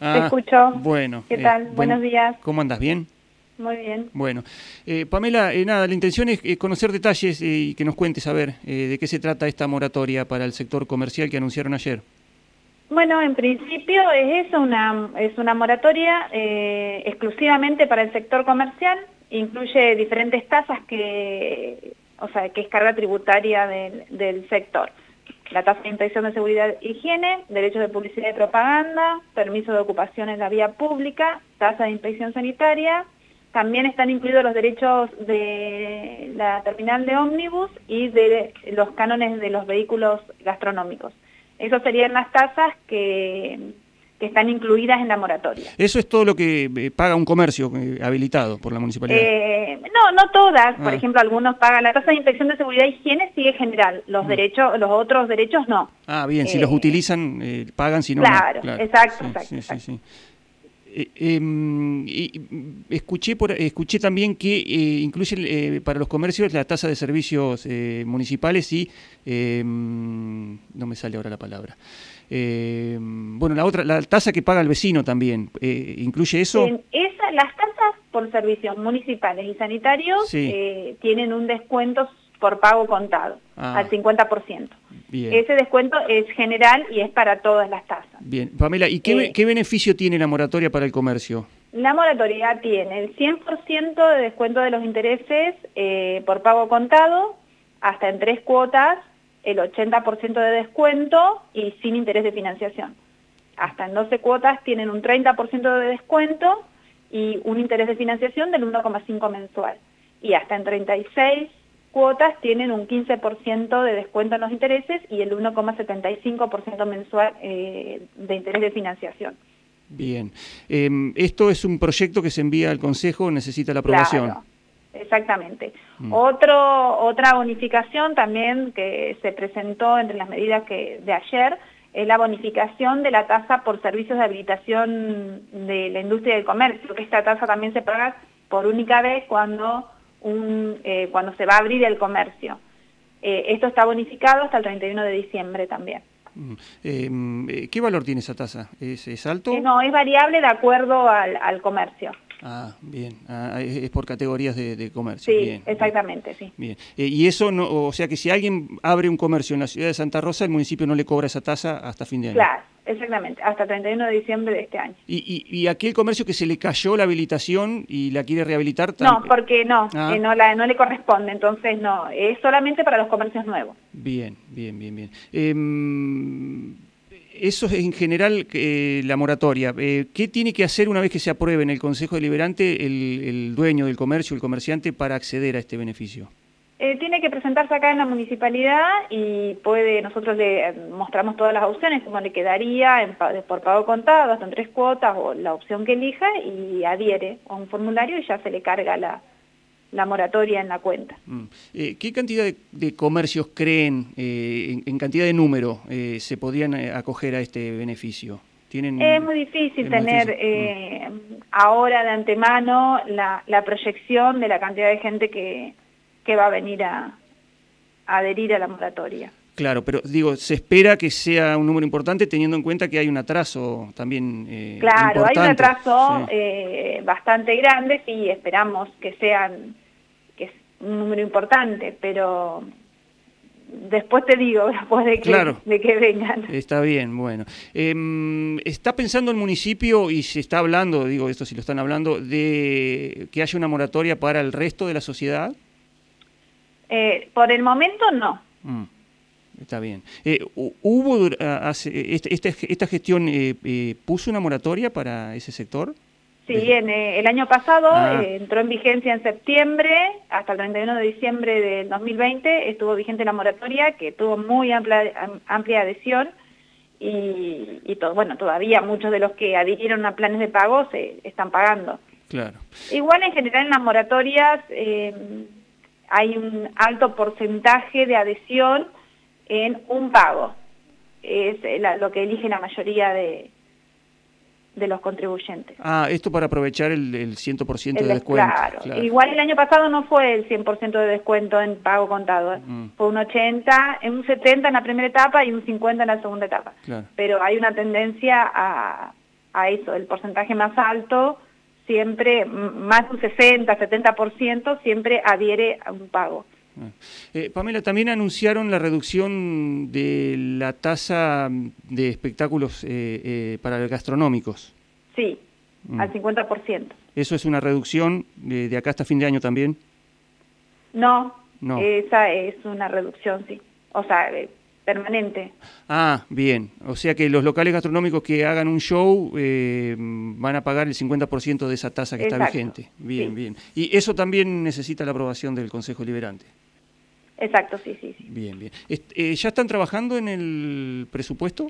Ah, te escucho. Bueno. ¿Qué eh, tal? buen- Buenos días. ¿Cómo andas? ¿Bien? Muy bien. Bueno. Eh, Pamela, eh, nada, la intención es conocer detalles eh, y que nos cuentes, a ver, eh, de qué se trata esta moratoria para el sector comercial que anunciaron ayer. Bueno, en principio es eso, una, es una moratoria eh, exclusivamente para el sector comercial, incluye diferentes tasas que, o sea, que es carga tributaria del, del sector. La tasa de inspección de seguridad e higiene, derechos de publicidad y propaganda, permiso de ocupación en la vía pública, tasa de inspección sanitaria, también están incluidos los derechos de la terminal de ómnibus y de los cánones de los vehículos gastronómicos. Esas serían las tasas que, que están incluidas en la moratoria. Eso es todo lo que eh, paga un comercio eh, habilitado por la municipalidad. Eh, no, no todas. Por Ah. ejemplo, algunos pagan la tasa de inspección de seguridad e higiene sigue general. Los Mm. derechos, los otros derechos no. ah, bien, si los utilizan, eh, pagan, si no, no. claro, exacto, Sí, exacto, sí, sí, exacto. sí. Eh, y escuché por, escuché también que eh, incluye eh, para los comercios la tasa de servicios eh, municipales y em, no me sale ahora la palabra. Em, bueno, la otra, la tasa que paga el vecino también, eh, ¿incluye eso? En esa, las tasas por servicios municipales y sanitarios Sí. eh, tienen un descuento por pago contado Ah. al 50%. Bien. Ese descuento es general y es para todas las tasas. Bien, Pamela, ¿y qué, Eh, qué beneficio tiene la moratoria para el comercio? La moratoria tiene el 100% de descuento de los intereses eh, por pago contado, hasta en tres cuotas, el 80% de descuento y sin interés de financiación. Hasta en 12 cuotas tienen un 30% de descuento y un interés de financiación del 1,5 mensual. Y hasta en 36 cuotas tienen un 15% de descuento en los intereses y el 1,75% mensual eh, de interés de financiación. Bien. Em, esto es un proyecto que se envía al Consejo, necesita la aprobación. Claro, exactamente. Mm. Otro, otra bonificación también que se presentó entre las medidas que de ayer es la bonificación de la tasa por servicios de habilitación de la industria del comercio, que esta tasa también se paga por única vez cuando, un, eh, cuando se va a abrir el comercio. Eh, esto está bonificado hasta el 31 de diciembre también. Mm. Em, eh, ¿Qué valor tiene esa tasa? ¿Es, es alto? Eh, no, es variable de acuerdo al, al comercio. Ah, bien. Ah, es, por categorías de, de comercio. Sí, Bien, exactamente, sí. Bien. Eh, y eso, no, o sea que si alguien abre un comercio en la ciudad de Santa Rosa, el municipio no le cobra esa tasa hasta fin de año. Claro, exactamente, hasta el 31 de diciembre de este año. Y, y, y aquel comercio que se le cayó la habilitación y la quiere rehabilitar... No, porque no, Ah. eh, no, la, no le corresponde, entonces no, es solamente para los comercios nuevos. Bien, bien, bien, bien. Em, eso es en general eh, la moratoria. Eh, ¿Qué tiene que hacer una vez que se apruebe en el Consejo Deliberante el, el dueño del comercio, el comerciante, para acceder a este beneficio? Tiene que presentarse acá en la municipalidad y puede, nosotros le eh, mostramos todas las opciones, cómo le quedaría en por pago contado, hasta en tres cuotas o la opción que elija y adhiere a un formulario y ya se le carga la, la moratoria en la cuenta. Mm. Eh, ¿Qué cantidad de, de comercios creen, eh, en, en cantidad de número, eh, se podrían acoger a este beneficio? ¿Tienen, Es muy difícil es muy tener difícil. eh, ahora de antemano la, la proyección de la cantidad de gente que, que va a venir a, a adherir a la moratoria. Claro, pero digo, se espera que sea un número importante teniendo en cuenta que hay un atraso también eh, Claro, hay un atraso Sí. eh, bastante grande, sí, esperamos que sean que es un número importante, pero después te digo, después de que, Claro. de que vengan. Está bien, bueno. Em, ¿Está pensando el municipio y se está hablando, digo esto si lo están hablando, de que haya una moratoria para el resto de la sociedad? Eh, por el momento no. Mm, está bien. Eh, hu- ¿Hubo dur- a- hace- este- esta, esta gestión eh, eh, puso una moratoria para ese sector? Sí, Desde- en, eh, el año pasado Ah. entró en vigencia en septiembre, hasta el 31 de diciembre del 2020 estuvo vigente la moratoria que tuvo muy amplia, am- amplia adhesión y, y to- bueno, todavía muchos de los que adhirieron a planes de pago se están pagando. Claro. Igual en general en las moratorias eh, hay un alto porcentaje de adhesión en un pago. Es eh, la- lo que elige la mayoría de, de los contribuyentes. Ah, esto para aprovechar el, el 100% de El- descuento. claro. Igual el año pasado no fue el 100% de descuento en pago contado. ¿eh? Mm. Fue un 80, en un 70 en la primera etapa y un 50 en la segunda etapa. Claro. Pero hay una tendencia a, a eso, el porcentaje más alto, siempre, más de un 60, 70%, siempre adhiere a un pago. Ah. Eh, Pamela, también anunciaron la reducción de la tasa de espectáculos eh, eh, para los gastronómicos. Sí, mm. al 50%. ¿Eso es una reducción de, acá hasta fin de año también? No, no, esa es una reducción, sí. O sea, permanente. Ah, bien. O sea que los locales gastronómicos que hagan un show van a pagar el 50% de esa tasa que está vigente. Bien, bien. Y eso también necesita la aprobación del Consejo Liberante. Exacto, sí, sí. Bien, bien. Eh, ¿Ya están trabajando en el presupuesto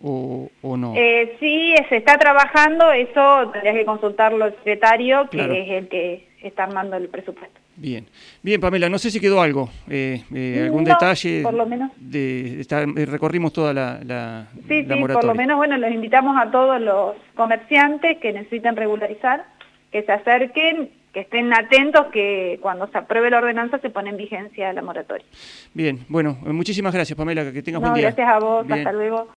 o, no? Eh, sí, se está trabajando, eso tendrías que consultarlo el secretario, que es el que está armando el presupuesto. Bien, bien Pamela, no sé si quedó algo, eh, eh algún detalle. Por lo menos. De, recorrimos toda la, la, sí, sí, por lo menos, bueno, los invitamos a todos los comerciantes que necesiten regularizar, que se acerquen que estén atentos que cuando se apruebe la ordenanza se pone en vigencia la moratoria. Bien, bueno, muchísimas gracias Pamela, que tengas buen día. Gracias a vos, hasta luego.